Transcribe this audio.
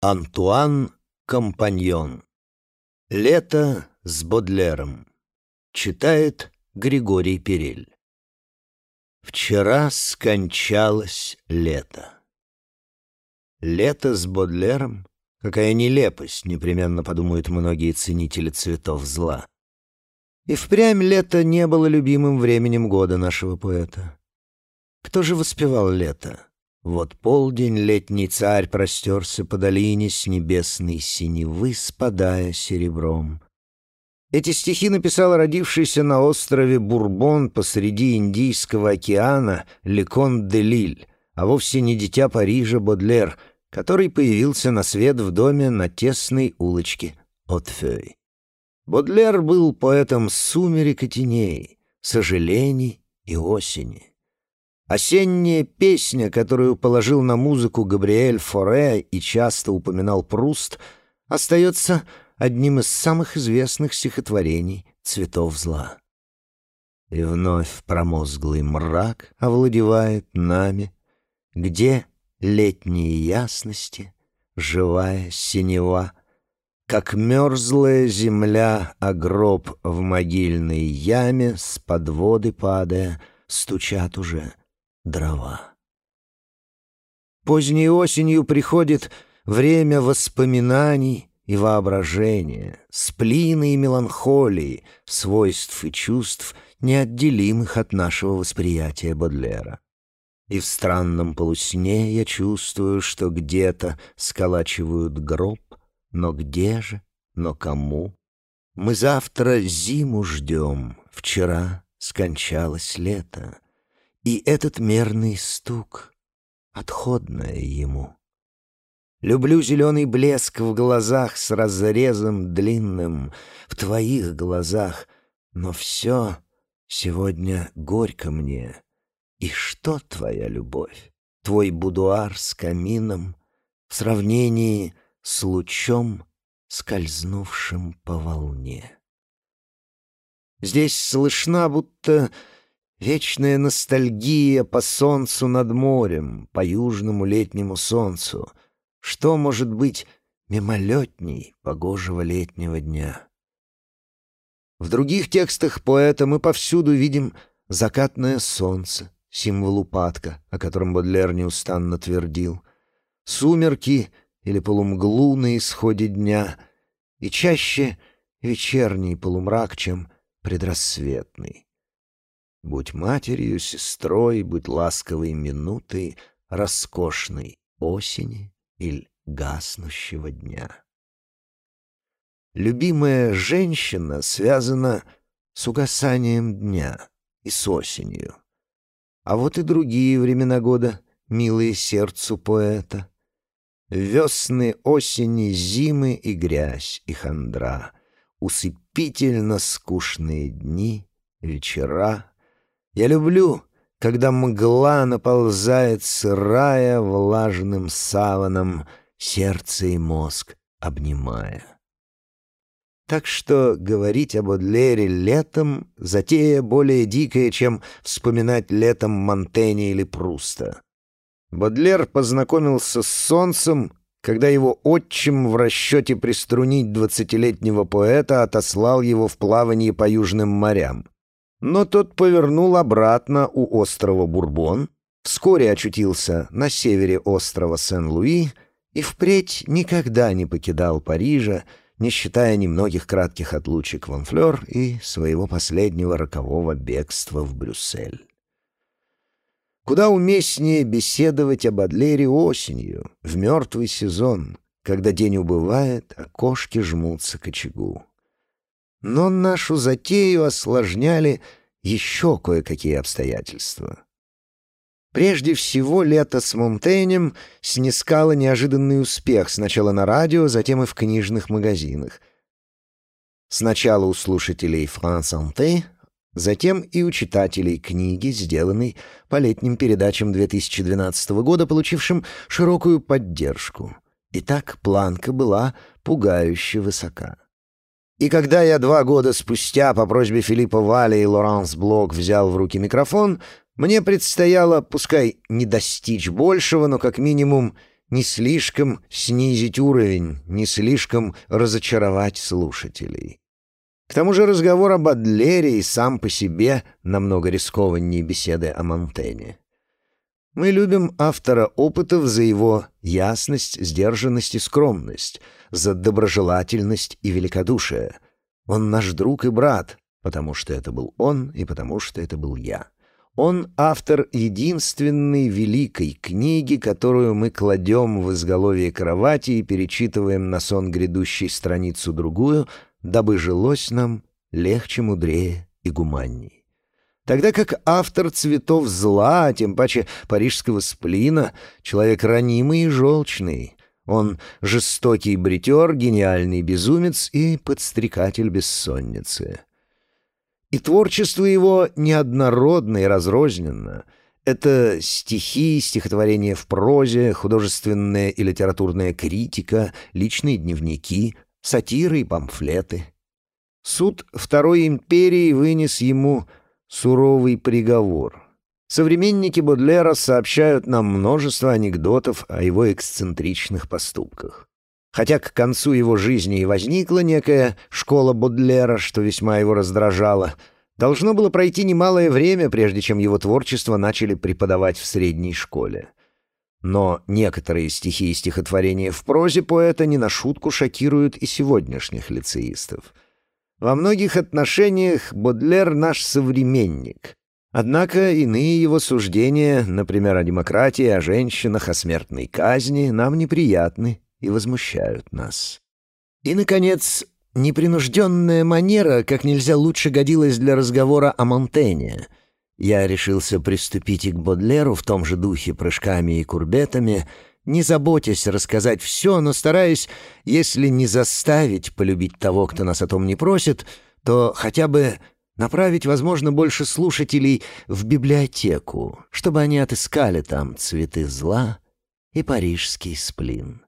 Антуан Компаньон. Лето с Бодлером. Читает Григорий Перель. Вчера скончалось лето. Лето с Бодлером? Какая нелепость, непременно подумают многие ценители цветов зла. И впрямь лето не было любимым временем года нашего поэта. Кто же воспевал лето? Вот полдень летний царь простерся по долине с небесной синевы, спадая серебром. Эти стихи написал родившийся на острове Бурбон посреди Индийского океана Лекон де Лиль, а вовсе не дитя Парижа Бодлер, который появился на свет в доме на тесной улочке Отфей. Бодлер был поэтом сумерек и теней, сожалений и осени. Осенняя песня, которую положил на музыку Габриэль Форе и часто упоминал Пруст, остается одним из самых известных стихотворений «Цветов зла». И вновь промозглый мрак овладевает нами, Где летние ясности, живая синева, Как мерзлая земля, а гроб в могильной яме С подводы падая, стучат уже дрова. Поздней осенью приходит время воспоминаний и воображения, сплины и меланхолии, свойств и чувств, неотделимых от нашего восприятия Бодлера. И в странном полусне я чувствую, что где-то сколачивают гроб, но где же, но кому? Мы завтра зиму ждем, вчера скончалось лето. И этот мерный стук, отходное ему. Люблю зеленый блеск в глазах с разрезом длинным, в твоих глазах, но все сегодня горько мне. И что твоя любовь, твой будуар с камином в сравнении с лучом, скользнувшим по волне? Здесь слышна будто Вечная ностальгия по солнцу над морем, по южному летнему солнцу. Что может быть мимолетней погожего летнего дня? В других текстах поэта мы повсюду видим закатное солнце, символ упадка, о котором Бодлер неустанно твердил, сумерки или полумглу на исходе дня, и чаще вечерний полумрак, чем предрассветный. Будь матерью, сестрой, будь ласковой минутой роскошной осени или гаснущего дня. Любимая женщина связана с угасанием дня и с осенью. А вот и другие времена года, милые сердцу поэта. Весны, осени, зимы и грязь, и хандра, Усыпительно скучные дни, вечера, я люблю, когда мгла наползает сырая влажным саваном, сердце и мозг обнимая. Так что говорить об Бодлере летом — затея более дикая, чем вспоминать летом Монтенья или Пруста. Бодлер познакомился с солнцем, когда его отчим в расчете приструнить двадцатилетнего поэта отослал его в плавание по южным морям. Но тот повернул обратно у острова Бурбон, вскоре очутился на севере острова Сен-Луи и впредь никогда не покидал Парижа, не считая немногих кратких отлучек в Анфлер и своего последнего рокового бегства в Брюссель. Куда уместнее беседовать об Адлере осенью, в мертвый сезон, когда день убывает, а кошки жмутся к очагу. Но нашу затею осложняли еще кое-какие обстоятельства. Прежде всего, лето с Монтенем снискало неожиданный успех сначала на радио, затем и в книжных магазинах. Сначала у слушателей «France Santé», затем и у читателей книги, сделанной по летним передачам 2012 года, получившим широкую поддержку. Итак, планка была пугающе высока. И когда я два года спустя по просьбе Филиппа Вали и Лоранс Блок взял в руки микрофон, мне предстояло, пускай не достичь большего, но как минимум не слишком снизить уровень, не слишком разочаровать слушателей. К тому же разговор об Адлере и сам по себе намного рискованнее беседы о Монтене. Мы любим автора опытов за его ясность, сдержанность и скромность, за доброжелательность и великодушие. Он наш друг и брат, потому что это был он и потому что это был я. Он автор единственной великой книги, которую мы кладем в изголовье кровати и перечитываем на сон грядущей страницу-другую, дабы жилось нам легче, мудрее и гуманней. Тогда как автор «Цветов зла», а тем паче «Парижского сплина», человек ранимый и желчный. Он жестокий бритер, гениальный безумец и подстрекатель бессонницы. И творчество его неоднородно и разрозненно. Это стихи, стихотворения в прозе, художественная и литературная критика, личные дневники, сатиры и памфлеты. Суд Второй империи вынес ему суровый приговор. Современники Бодлера сообщают нам множество анекдотов о его эксцентричных поступках. Хотя к концу его жизни и возникла некая школа Бодлера, что весьма его раздражало, должно было пройти немалое время, прежде чем его творчество начали преподавать в средней школе. Но некоторые стихи и стихотворения в прозе поэта не на шутку шокируют и сегодняшних лицеистов. Во многих отношениях Бодлер наш современник. Однако иные его суждения, например, о демократии, о женщинах, о смертной казни, нам неприятны и возмущают нас. И, наконец, непринужденная манера как нельзя лучше годилась для разговора о Монтене. Я решился приступить и к Бодлеру в том же духе прыжками и курбетами, не заботясь рассказать все, но стараясь, если не заставить полюбить того, кто нас о том не просит, то хотя бы направить, возможно, больше слушателей в библиотеку, чтобы они отыскали там цветы зла и парижский сплин.